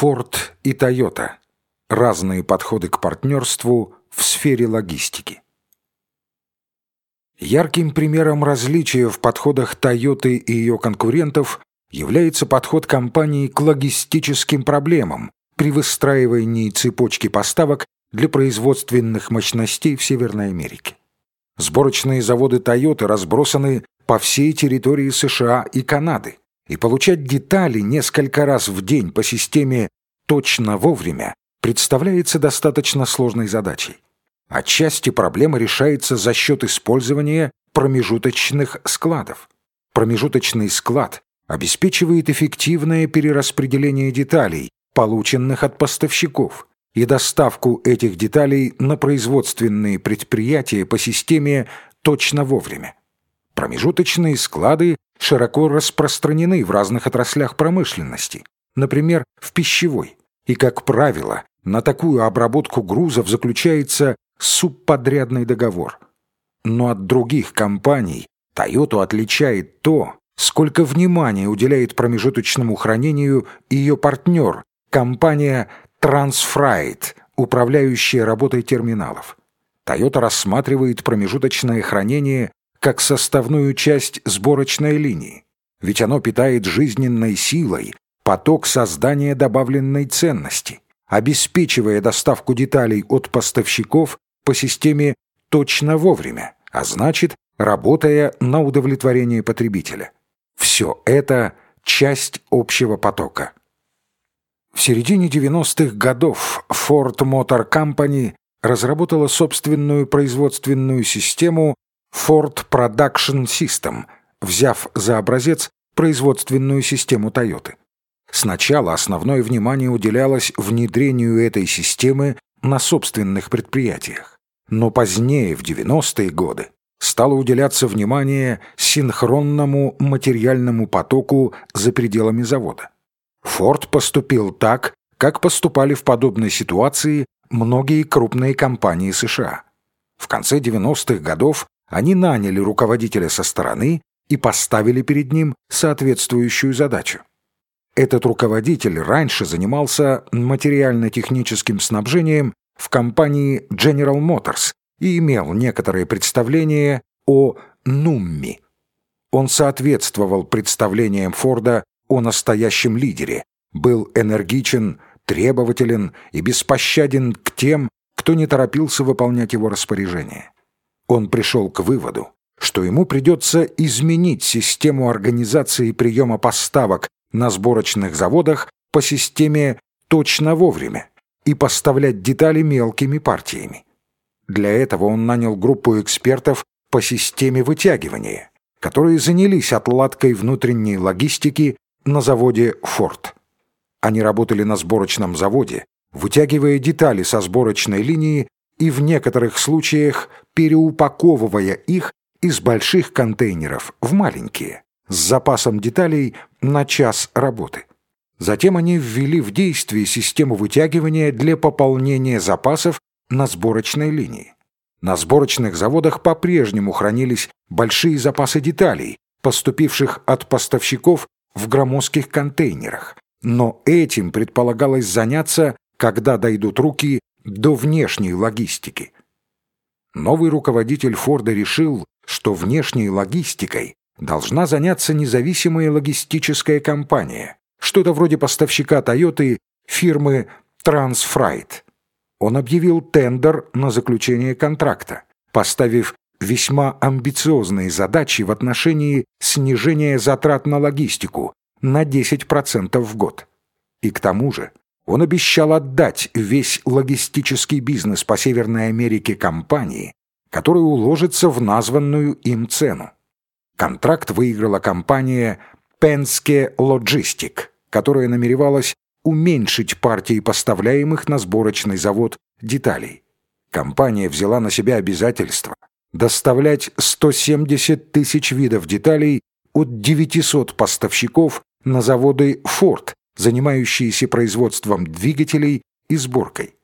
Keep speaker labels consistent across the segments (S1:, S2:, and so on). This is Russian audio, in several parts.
S1: Ford и Toyota. Разные подходы к партнерству в сфере логистики. Ярким примером различия в подходах Toyota и ее конкурентов является подход компании к логистическим проблемам при выстраивании цепочки поставок для производственных мощностей в Северной Америке. Сборочные заводы Toyota разбросаны по всей территории США и Канады, и получать детали несколько раз в день по системе «точно вовремя» представляется достаточно сложной задачей. Отчасти проблема решается за счет использования промежуточных складов. Промежуточный склад обеспечивает эффективное перераспределение деталей, полученных от поставщиков, и доставку этих деталей на производственные предприятия по системе точно вовремя. Промежуточные склады широко распространены в разных отраслях промышленности, например, в пищевой, и, как правило, на такую обработку грузов заключается субподрядный договор. Но от других компаний Toyota отличает то, сколько внимания уделяет промежуточному хранению ее партнер, компания Transfreight, управляющая работой терминалов. Toyota рассматривает промежуточное хранение как составную часть сборочной линии, ведь оно питает жизненной силой поток создания добавленной ценности, обеспечивая доставку деталей от поставщиков по системе точно вовремя, а значит, работая на удовлетворение потребителя. Все это часть общего потока. В середине 90-х годов Ford Motor Company разработала собственную производственную систему Ford Production System, взяв за образец производственную систему Toyota. Сначала основное внимание уделялось внедрению этой системы на собственных предприятиях. Но позднее, в 90-е годы, стало уделяться внимание синхронному материальному потоку за пределами завода. Форд поступил так, как поступали в подобной ситуации многие крупные компании США. В конце 90-х годов они наняли руководителя со стороны и поставили перед ним соответствующую задачу. Этот руководитель раньше занимался материально-техническим снабжением в компании General Motors и имел некоторое представление о Нумми. Он соответствовал представлениям Форда о настоящем лидере, был энергичен, требователен и беспощаден к тем, кто не торопился выполнять его распоряжения. Он пришел к выводу, что ему придется изменить систему организации приема поставок на сборочных заводах по системе «точно вовремя» и поставлять детали мелкими партиями. Для этого он нанял группу экспертов по системе вытягивания, которые занялись отладкой внутренней логистики на заводе «Форд». Они работали на сборочном заводе, вытягивая детали со сборочной линии и в некоторых случаях переупаковывая их из больших контейнеров в маленькие, с запасом деталей на час работы. Затем они ввели в действие систему вытягивания для пополнения запасов на сборочной линии. На сборочных заводах по-прежнему хранились большие запасы деталей, поступивших от поставщиков в громоздких контейнерах. Но этим предполагалось заняться, когда дойдут руки до внешней логистики. Новый руководитель Форда решил, что внешней логистикой должна заняться независимая логистическая компания, что-то вроде поставщика Тойоты фирмы Transfreight. Он объявил тендер на заключение контракта, поставив весьма амбициозные задачи в отношении снижения затрат на логистику на 10% в год. И к тому же он обещал отдать весь логистический бизнес по Северной Америке компании, которая уложится в названную им цену. Контракт выиграла компания Penske Logistic, которая намеревалась уменьшить партии поставляемых на сборочный завод деталей. Компания взяла на себя обязательство доставлять 170 тысяч видов деталей от 900 поставщиков на заводы Ford, занимающиеся производством двигателей и сборкой.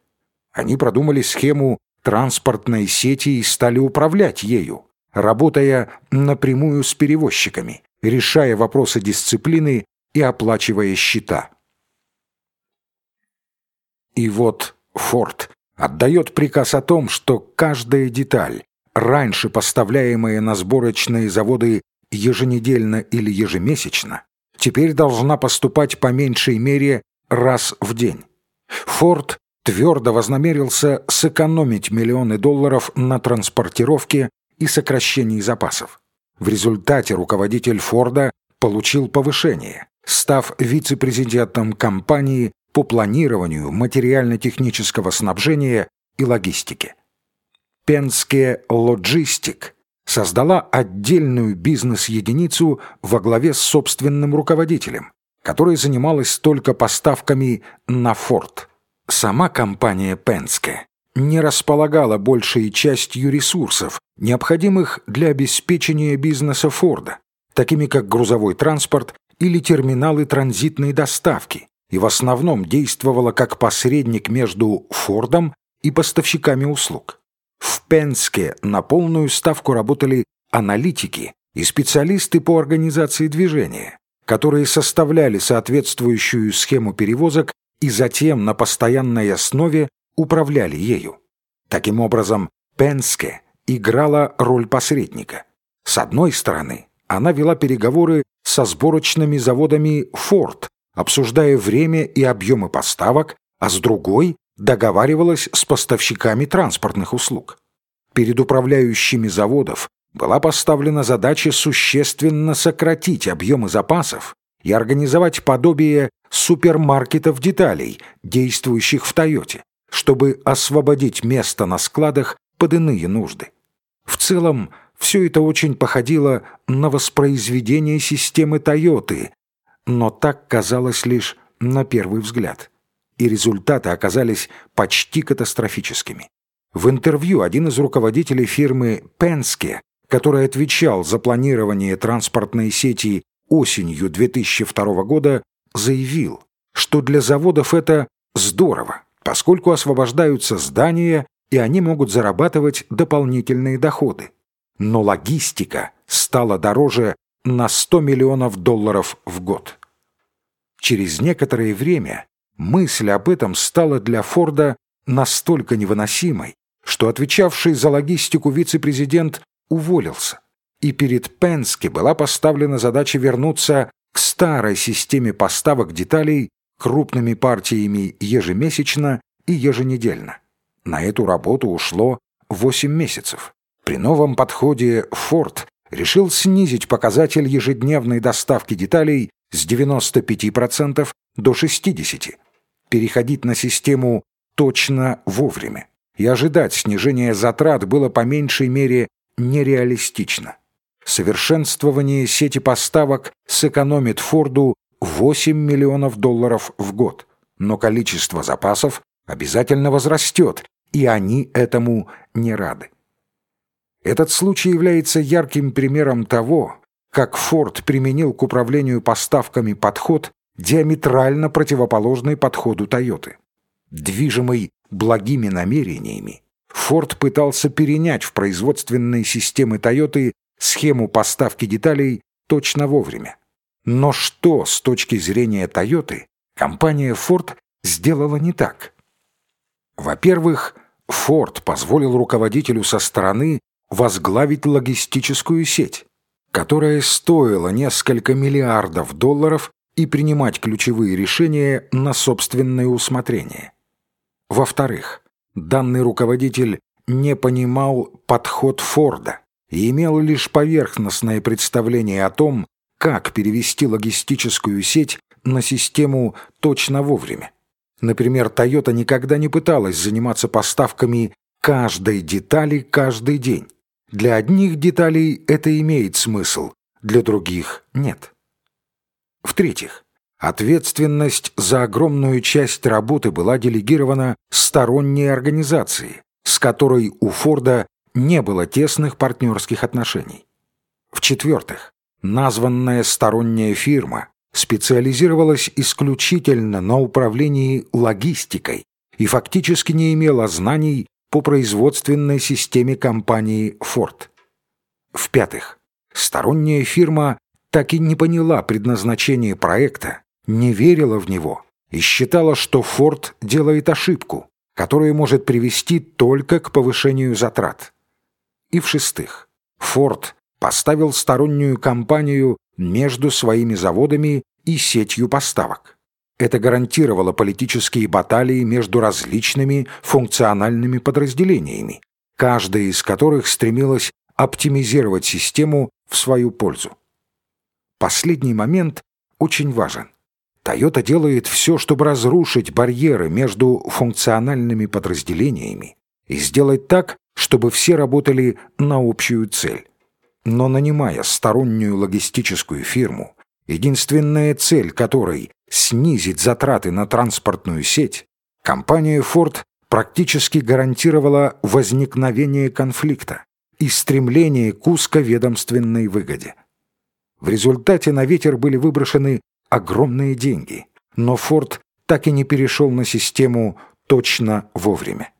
S1: Они продумали схему транспортной сети и стали управлять ею, работая напрямую с перевозчиками, решая вопросы дисциплины и оплачивая счета. И вот Форд отдает приказ о том, что каждая деталь, раньше поставляемая на сборочные заводы еженедельно или ежемесячно, теперь должна поступать по меньшей мере раз в день. Форд твердо вознамерился сэкономить миллионы долларов на транспортировке и сокращении запасов. В результате руководитель Форда получил повышение, став вице-президентом компании по планированию материально-технического снабжения и логистики. Пенские Лоджистик создала отдельную бизнес-единицу во главе с собственным руководителем, которая занималась только поставками на Форд. Сама компания Пенске не располагала большей частью ресурсов, необходимых для обеспечения бизнеса Форда, такими как грузовой транспорт или терминалы транзитной доставки, и в основном действовала как посредник между Фордом и поставщиками услуг. В Пенске на полную ставку работали аналитики и специалисты по организации движения, которые составляли соответствующую схему перевозок и затем на постоянной основе управляли ею. Таким образом, Пенске играла роль посредника. С одной стороны, она вела переговоры со сборочными заводами «Форд», обсуждая время и объемы поставок, а с другой договаривалась с поставщиками транспортных услуг. Перед управляющими заводов была поставлена задача существенно сократить объемы запасов и организовать подобие супермаркетов деталей, действующих в «Тойоте», чтобы освободить место на складах под иные нужды. В целом, все это очень походило на воспроизведение системы «Тойоты», но так казалось лишь на первый взгляд. И результаты оказались почти катастрофическими. В интервью один из руководителей фирмы «Пенске», который отвечал за планирование транспортной сети осенью 2002 года, заявил, что для заводов это здорово, поскольку освобождаются здания, и они могут зарабатывать дополнительные доходы. Но логистика стала дороже на 100 миллионов долларов в год. Через некоторое время мысль об этом стала для Форда настолько невыносимой, что отвечавший за логистику вице-президент уволился, и перед Пенски была поставлена задача вернуться к старой системе поставок деталей крупными партиями ежемесячно и еженедельно. На эту работу ушло 8 месяцев. При новом подходе Форд решил снизить показатель ежедневной доставки деталей с 95% до 60%, переходить на систему точно вовремя. И ожидать снижения затрат было по меньшей мере нереалистично. Совершенствование сети поставок сэкономит Форду 8 миллионов долларов в год, но количество запасов обязательно возрастет, и они этому не рады. Этот случай является ярким примером того, как Форд применил к управлению поставками подход, диаметрально противоположный подходу Тойоты. Движимый благими намерениями, Форд пытался перенять в производственные системы Тойоты схему поставки деталей точно вовремя. Но что с точки зрения Тойоты компания Ford сделала не так? Во-первых, Ford позволил руководителю со стороны возглавить логистическую сеть, которая стоила несколько миллиардов долларов и принимать ключевые решения на собственное усмотрение. Во-вторых, данный руководитель не понимал подход Форда и имел лишь поверхностное представление о том, как перевести логистическую сеть на систему точно вовремя. Например, Toyota никогда не пыталась заниматься поставками каждой детали каждый день. Для одних деталей это имеет смысл, для других нет. В-третьих, ответственность за огромную часть работы была делегирована сторонней организации, с которой у Форда не было тесных партнерских отношений. В-четвертых, названная сторонняя фирма специализировалась исключительно на управлении логистикой и фактически не имела знаний по производственной системе компании Ford. В-пятых, сторонняя фирма так и не поняла предназначение проекта, не верила в него и считала, что Ford делает ошибку, которая может привести только к повышению затрат. И в-шестых, Ford поставил стороннюю компанию между своими заводами и сетью поставок. Это гарантировало политические баталии между различными функциональными подразделениями, каждая из которых стремилась оптимизировать систему в свою пользу. Последний момент очень важен. Toyota делает все, чтобы разрушить барьеры между функциональными подразделениями и сделать так, чтобы все работали на общую цель. Но нанимая стороннюю логистическую фирму, единственная цель которой – снизить затраты на транспортную сеть, компания Ford практически гарантировала возникновение конфликта и стремление к узковедомственной выгоде. В результате на ветер были выброшены огромные деньги, но Форд так и не перешел на систему точно вовремя.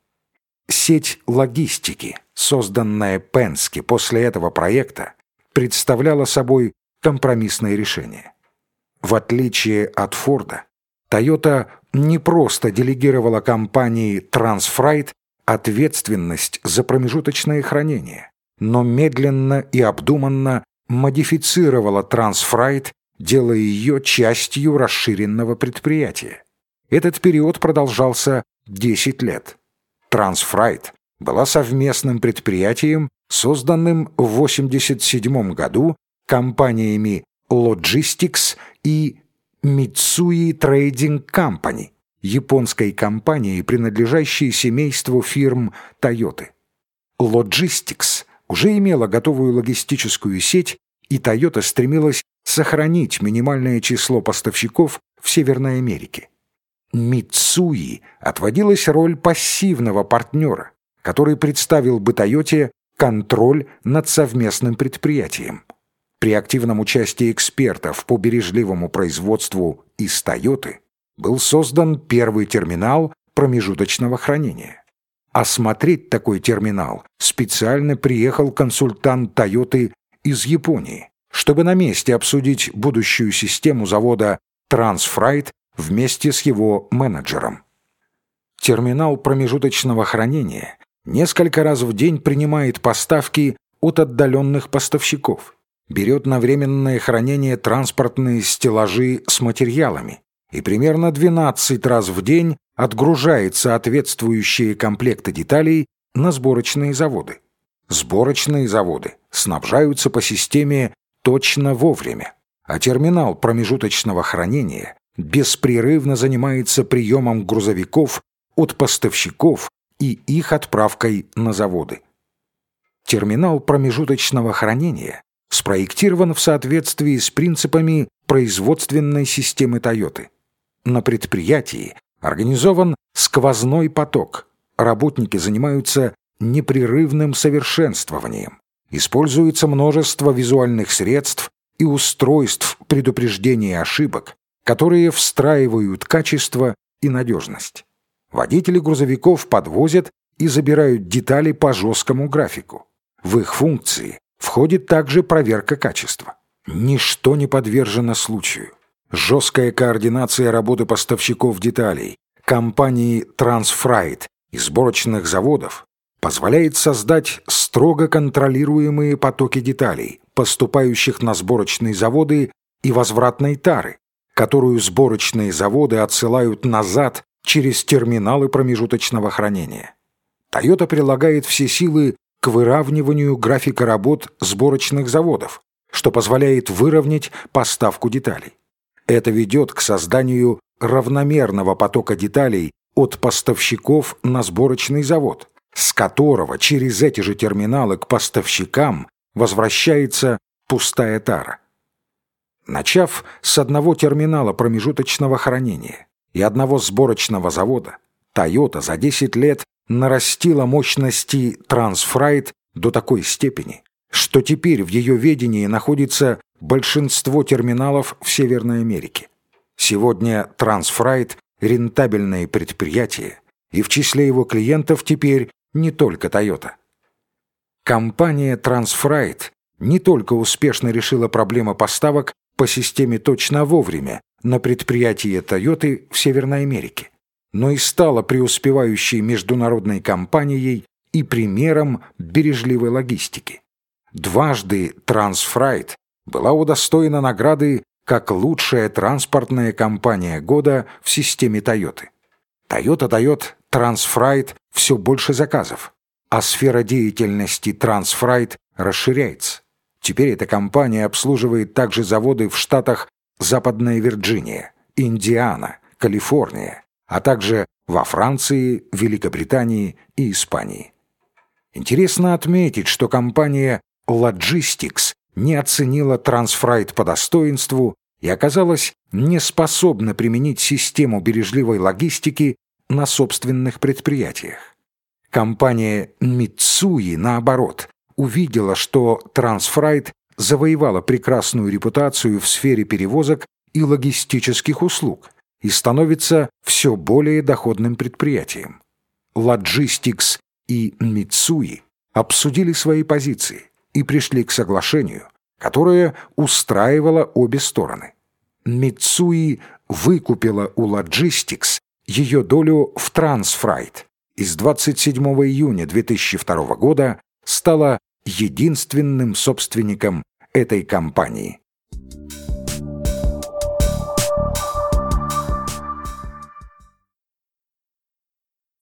S1: Сеть логистики, созданная Пенски после этого проекта, представляла собой компромиссное решение. В отличие от Форда, Toyota не просто делегировала компании Transfreight ответственность за промежуточное хранение, но медленно и обдуманно модифицировала Transfreight, делая ее частью расширенного предприятия. Этот период продолжался 10 лет. Transfreight была совместным предприятием, созданным в 1987 году компаниями Logistics и Mitsui Trading Company, японской компанией, принадлежащей семейству фирм Toyota. Logistics уже имела готовую логистическую сеть, и Toyota стремилась сохранить минимальное число поставщиков в Северной Америке. Митсуи отводилась роль пассивного партнера, который представил бы Тойоте контроль над совместным предприятием. При активном участии экспертов по бережливому производству из Тойоты был создан первый терминал промежуточного хранения. Осмотреть такой терминал специально приехал консультант Тойоты из Японии, чтобы на месте обсудить будущую систему завода Transfreight вместе с его менеджером. Терминал промежуточного хранения несколько раз в день принимает поставки от отдаленных поставщиков берет на временное хранение транспортные стеллажи с материалами и примерно 12 раз в день отгружает соответствующие комплекты деталей на сборочные заводы. Сборочные заводы снабжаются по системе точно вовремя, а терминал промежуточного хранения беспрерывно занимается приемом грузовиков от поставщиков и их отправкой на заводы. Терминал промежуточного хранения спроектирован в соответствии с принципами производственной системы Toyota. На предприятии организован сквозной поток. Работники занимаются непрерывным совершенствованием. Используется множество визуальных средств и устройств предупреждения ошибок, которые встраивают качество и надежность. Водители грузовиков подвозят и забирают детали по жесткому графику. В их функции Входит также проверка качества. Ничто не подвержено случаю. Жесткая координация работы поставщиков деталей, компании Transfreight и сборочных заводов позволяет создать строго контролируемые потоки деталей, поступающих на сборочные заводы и возвратной тары, которую сборочные заводы отсылают назад через терминалы промежуточного хранения. Toyota прилагает все силы к выравниванию графика работ сборочных заводов, что позволяет выровнять поставку деталей. Это ведет к созданию равномерного потока деталей от поставщиков на сборочный завод, с которого через эти же терминалы к поставщикам возвращается пустая тара. Начав с одного терминала промежуточного хранения и одного сборочного завода, Toyota за 10 лет нарастила мощности Transfreight до такой степени, что теперь в ее ведении находится большинство терминалов в Северной Америке. Сегодня Transfreight – рентабельное предприятие, и в числе его клиентов теперь не только Toyota. Компания Transfreight не только успешно решила проблему поставок по системе точно вовремя на предприятие Тойоты в Северной Америке, но и стала преуспевающей международной компанией и примером бережливой логистики. Дважды Трансфрайт была удостоена награды как лучшая транспортная компания года в системе Тойоты. Toyota дает Трансфрайт все больше заказов, а сфера деятельности Трансфрайт расширяется. Теперь эта компания обслуживает также заводы в штатах Западная Вирджиния, Индиана, Калифорния, а также во Франции, Великобритании и Испании. Интересно отметить, что компания Logistics не оценила Трансфрайт по достоинству и оказалась не способна применить систему бережливой логистики на собственных предприятиях. Компания Mitsui, наоборот, увидела, что Трансфрайт завоевала прекрасную репутацию в сфере перевозок и логистических услуг и становится все более доходным предприятием. Logistics и Mitsui обсудили свои позиции и пришли к соглашению, которое устраивало обе стороны. Митсуи выкупила у Logistics ее долю в Трансфрайт и с 27 июня 2002 года стала единственным собственником этой компании.